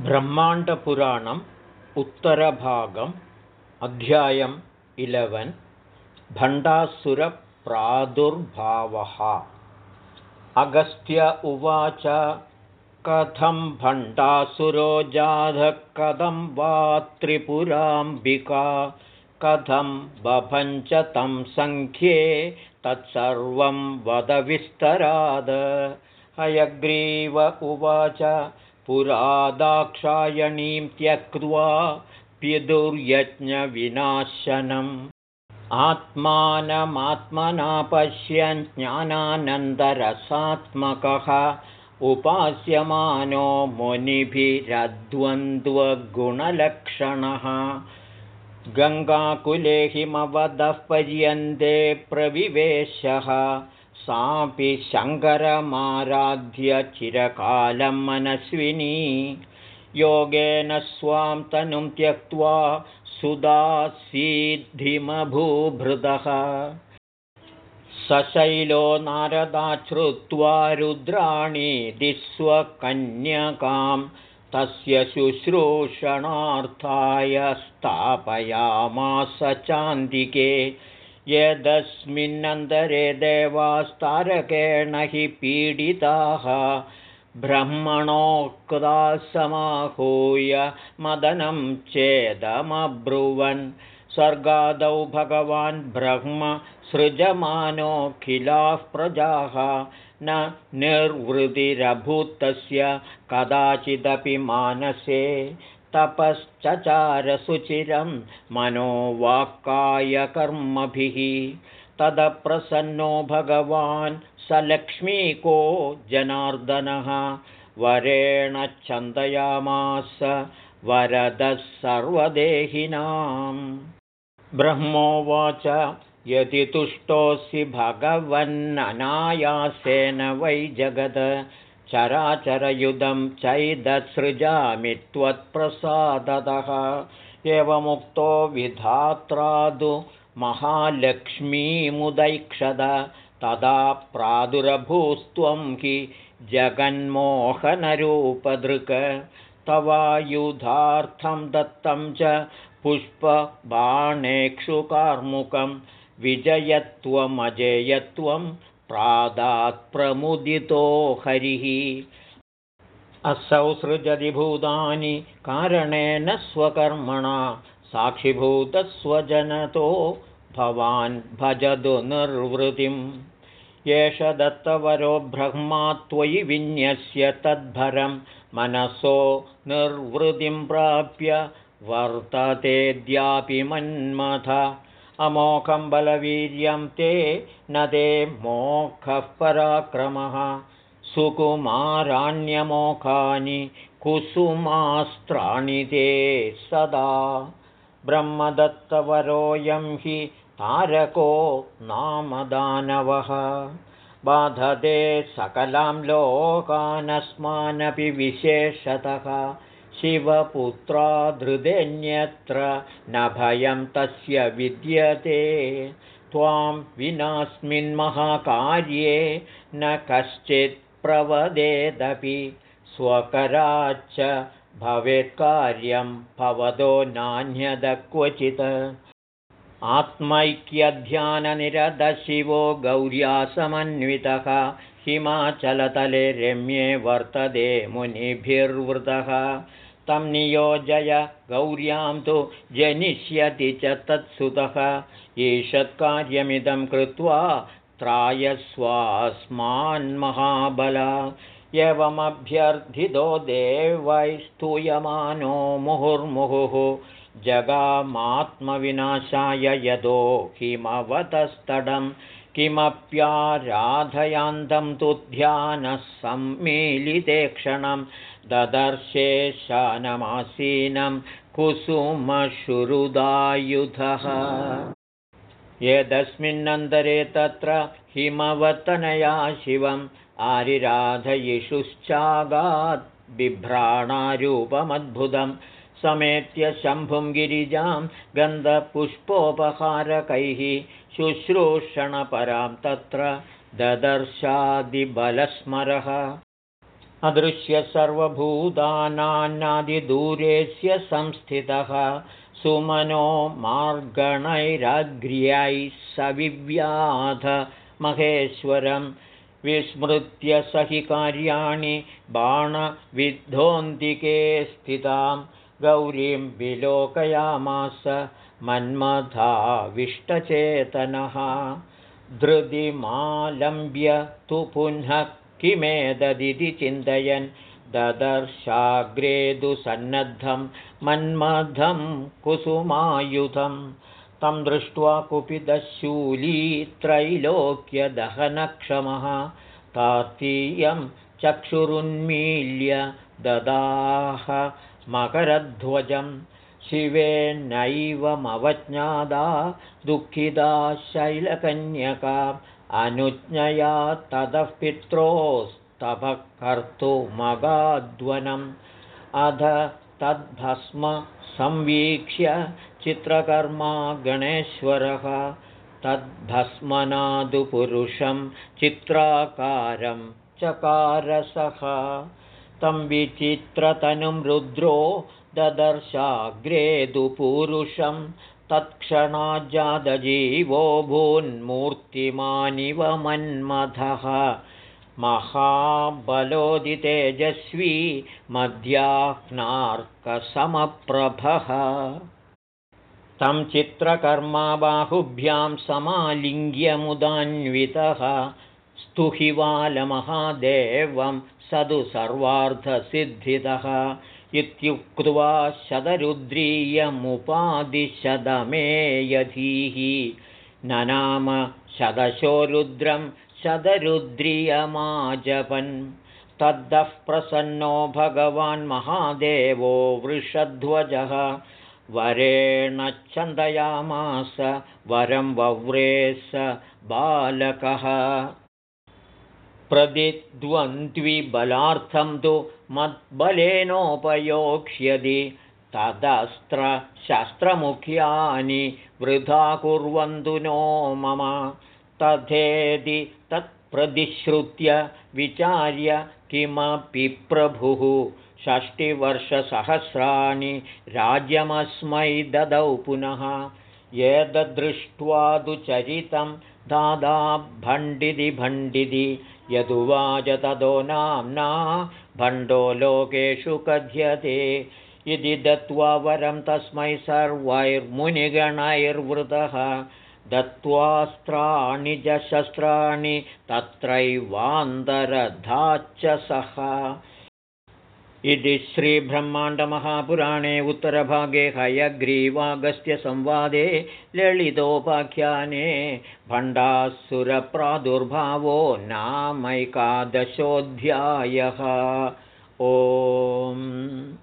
ब्रह्माण्डपुराणम् उत्तरभागम् अध्यायम् eleven भण्डासुरप्रादुर्भावः। Agastya उवाच कथं भण्डासुरो जाधः कथं वा त्रिपुराम्बिका कथं बभञ्च तं सङ्ख्ये तत्सर्वं वदविस्तराद। हयग्रीव उवाच पुरादाक्षायणीं त्यक्त्वा पितुर्यज्ञविनाशनम्। आत्मानमात्मना पश्यन् ज्ञानानन्दरसात्मकः उपास्यमानो मुनिभिरद्वन्द्वगुणलक्षणः। गङ्गाकुले हिमवदः पर्यन्ते प्रविवेशः सापि शङ्करमाराध्य चिरकालं मनस्विनी। योगेन स्वां तनुं त्यक्त्वा सुदासीद्धिमभूभृतः। सशैलो नारदाश्रुत्वा रुद्राणि दिस्वकन्यकां तस्य शुश्रूषणार्थाय स्थापयामास चान्दिके यदस्मिन्नन्तरे देवास्तारकेण हि पीडिताः ब्रह्मणोक्तासमाहूय मदनं चेदमब्रुवन्। स्वर्गादौ भगवान् ब्रह्म सृजमानोऽखिलाः प्रजाः। न निर्वृतिरभूतस्य कदाचिदपि मानसे तपश्चचारसुचिरं मनोवाक्कायकर्मभिः। तदप्रसन्नो भगवान् स लक्ष्मीको जनार्दनः। वरेण छन्दयामास वरदः सर्वदेहिनाम्। ब्रह्मोवाच यदि तुष्टोऽसि भगवन्ननायासेन वै जगद चराचरयुधं चैदत्सृजामि त्वत्प्रसादतः एवमुक्तो विधात्रादु महालक्ष्मीमुदैक्षद। तदा प्रादुरभूस्त्वं हि जगन्मोहनरूपदृक्। तवायुधार्थं दत्तं च पुष्पबाणेक्षुकार्मुकं विजयत्वमजेयत्वं प्रादात्प्रमुदितो हरिः। असौ सृजति भूतानि कारणेन स्वकर्मणा साक्षिभूतस्वजनतो भवान् भजतु निर्वृतिम्। एष दत्तवरो ब्रह्मा त्वयि विन्यस्य तद्भरं मनसो निर्वृतिं प्राप्य वर्ततेऽद्यापि मन्मथ अमोघं बलवीर्यं ते न ते मोखः पराक्रमः। सुकुमाराण्यमोखानि कुसुमास्त्राणि ते सदा। ब्रह्मदत्तवरोऽयं हि तारको नाम दानवः बाधते सकलां लोकानस्मानपि विशेषतः शिवपुत्राधृतेऽन्यत्र न भयं तस्य विद्यते। त्वां विनास्मिन्महाकार्ये न कश्चित् प्रवदेदपि। स्वकराच्च भवेत्कार्यं भवतो नान्यदक्वचित् आत्मैक्यध्याननिरदशिवो गौर्यासमन्वितः। हिमाचलतले रम्ये वर्तते मुनिभिर्वृतः तं नियोजय गौर्यां तु जनिष्यति च तत्सुतः। ईषत्कार्यमिदं कृत्वा त्रायस्वास्मान्महाबला। एवमभ्यर्थितो देवैस्तूयमानो मुहुर्मुहुः। जगामात्मविनाशाय यदो किमवतस्तडं किमप्याराधयान्तं तु ध्यानः सम्मीलिते क्षणं ददर्शे शानमासीनं कुसुमशुरुदायुधः। यदस्मिन्नन्तरे तत्र हिमवतनया शिवम् आरिराधयिषुश्चागात् बिभ्राणारूपमद्भुतं समेत्य शम्भुं गिरिजां गन्धपुष्पोपहारकैः शुश्रूषणपरां तत्र ददर्शादिबलस्मरः। अदृश्य संस्थितः सुमनो मार्गणैरग्र्यैः सविव्याध महेश्वरं विस्मृत्य स हि कार्याणि बाणविद्धोऽन्तिके स्थितां गौरीं विलोकयामास मन्मथाविष्टचेतनः। धृतिमालम्ब्य तु पुनः किमेतदिति चिन्तयन्। ददर्शाग्रेदुसन्नद्धं मन्मथं कुसुमायुधं। तं दृष्ट्वा त्रैलोक्यदहनक्षमः तातीयं चक्षुरुन्मील्य ददाह मकरध्वजं शिवेन्नैवमवज्ञादा दुःखिदा शैलकन्यका अनुज्ञया ततः पित्रोस्तपः कर्तुमगाध्वनम् अध तद्भस्म संवीक्ष्य चित्रकर्मा गणेश्वरः तद्भस्मनादुपुरुषं चित्राकारं चकारसः तं विचित्रतनुं रुद्रो ददर्शाग्रेदुपूरुषं तत्क्षणाज्जादजीवो भून्मूर्तिमानिव मन्मथः। महाबलोदितेजस्वी मध्याह्नार्कसमप्रभः। तं चित्रकर्मा बाहुभ्यां समालिङ्ग्यमुदान्वितः स्तुहिवालमहादेवं सदु सर्वार्थसिद्धितः इत्युक्त्वा शतरुद्रीयमुपादिशदमे यधीः ननाम शदशो रुद्रं शतरुद्रियमाजपन्। तद्दः प्रसन्नो भगवान् महादेवो वृषध्वजः। वरेण छन्दयामास वरं वव्रे स बालकः प्रतिद्वन्द्विबलार्थं तु मद्बलेनोपयोक्ष्यति तदस्त्रशस्त्रमुख्यानि वृथा कुर्वन्तु नो मम। तथेति तत्प्रतिश्रुत्य विचार्य किमपि प्रभुः। षष्टिवर्षसहस्राणि राज्यमस्मै ददौ पुनः। एतद्दृष्ट्वा तु चरितं दादा भण्डिति भण्डिति यदुवाच ततो नाम्ना भण्डो लोकेषु कथ्यते। इति दत्त्वा वरं तस्मै सर्वैर्मुनिगणैर्वृतः। दत्त्वास्त्राणि च शस्त्राणि तत्रैवान्तरधाच्च सः इति श्रीब्रह्माण्डमहापुराणे उत्तरभागे हयग्रीवागस्त्यसंवादे ललितोपाख्याने भण्डासुरप्रादुर्भावो नामैकादशोऽध्यायः। ओम्